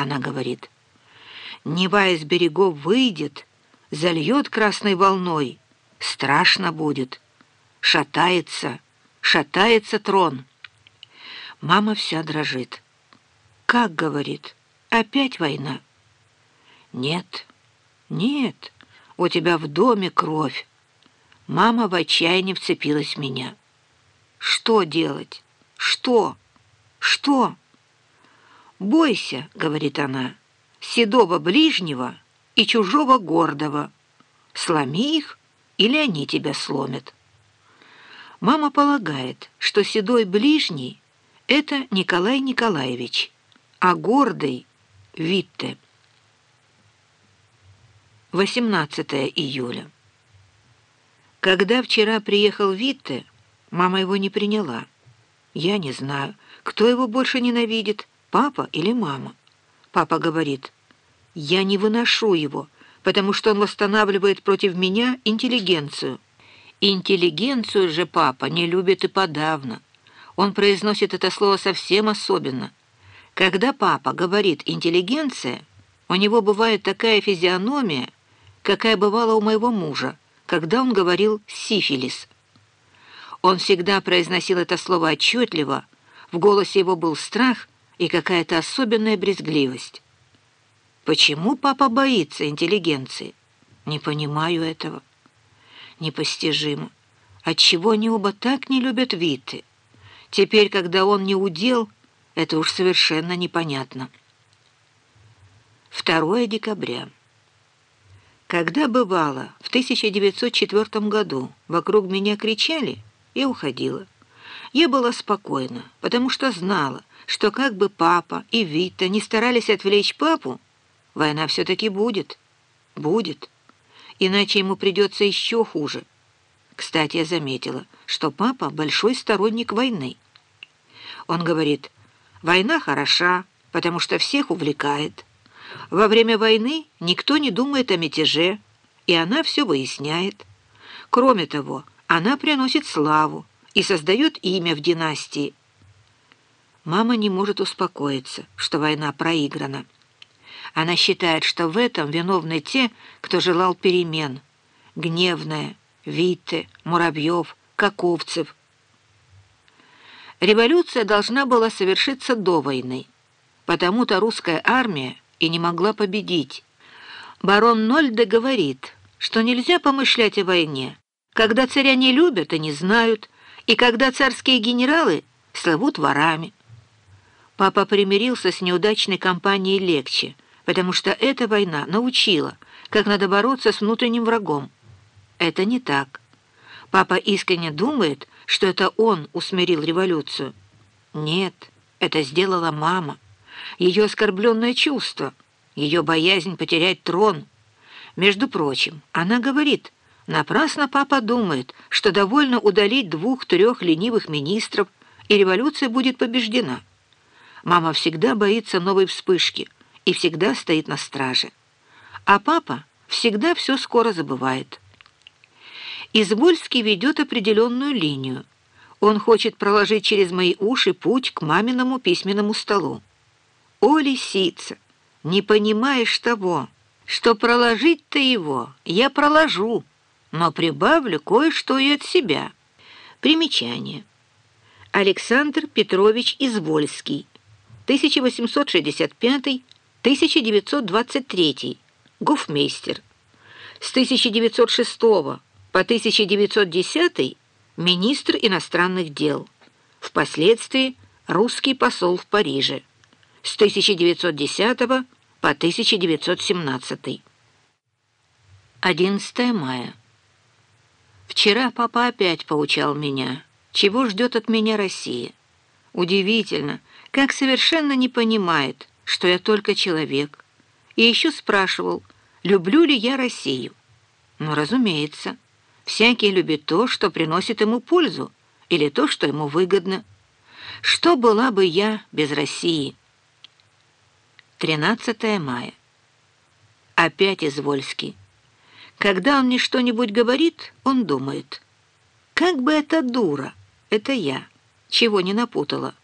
Она говорит, Нева из берегов выйдет, зальет красной волной, страшно будет. Шатается, шатается трон. Мама вся дрожит. «Как?» — говорит. «Опять война?» «Нет, нет, у тебя в доме кровь». Мама в отчаянии вцепилась в меня. «Что делать? Что? Что?» «Бойся», — говорит она, — «седого ближнего и чужого гордого. Сломи их, или они тебя сломят». Мама полагает, что седой ближний — это Николай Николаевич, а гордый — Витте. 18 июля. Когда вчера приехал Витте, мама его не приняла. Я не знаю, кто его больше ненавидит, папа или мама. Папа говорит, «Я не выношу его, потому что он восстанавливает против меня интеллигенцию». Интеллигенцию же папа не любит и подавно. Он произносит это слово совсем особенно. Когда папа говорит «интеллигенция», у него бывает такая физиономия, какая бывала у моего мужа, когда он говорил «сифилис». Он всегда произносил это слово отчетливо, в голосе его был страх и какая-то особенная брезгливость. Почему папа боится интеллигенции? Не понимаю этого непостижимо. Отчего они оба так не любят Виты? Теперь, когда он не удел, это уж совершенно непонятно. 2 декабря. Когда бывало, в 1904 году вокруг меня кричали, я уходила. Я была спокойна, потому что знала, что как бы папа и Вита не старались отвлечь папу, война все-таки будет. Будет иначе ему придется еще хуже. Кстати, я заметила, что папа большой сторонник войны. Он говорит, война хороша, потому что всех увлекает. Во время войны никто не думает о мятеже, и она все выясняет. Кроме того, она приносит славу и создает имя в династии. Мама не может успокоиться, что война проиграна. Она считает, что в этом виновны те, кто желал перемен. Гневная, Витте, Муравьев, Каковцев. Революция должна была совершиться до войны. Потому-то русская армия и не могла победить. Барон Нольде говорит, что нельзя помышлять о войне, когда царя не любят и не знают, и когда царские генералы славут ворами. Папа примирился с неудачной кампанией легче – потому что эта война научила, как надо бороться с внутренним врагом. Это не так. Папа искренне думает, что это он усмирил революцию. Нет, это сделала мама. Ее оскорбленное чувство, ее боязнь потерять трон. Между прочим, она говорит, напрасно папа думает, что довольно удалить двух-трех ленивых министров, и революция будет побеждена. Мама всегда боится новой вспышки – и всегда стоит на страже. А папа всегда все скоро забывает. Извольский ведет определенную линию. Он хочет проложить через мои уши путь к маминому письменному столу. О, лисица, не понимаешь того, что проложить-то его я проложу, но прибавлю кое-что и от себя. Примечание. Александр Петрович Извольский, 1865 1923. Гофмейстер. С 1906 по 1910 министр иностранных дел. Впоследствии русский посол в Париже. С 1910 по 1917. 11 мая. Вчера папа опять поучал меня, чего ждет от меня Россия. Удивительно, как совершенно не понимает, что я только человек, и еще спрашивал, люблю ли я Россию. Ну, разумеется, всякий любит то, что приносит ему пользу, или то, что ему выгодно. Что была бы я без России? 13 мая. Опять Извольский. Когда он мне что-нибудь говорит, он думает, как бы эта дура, это я, чего не напутала.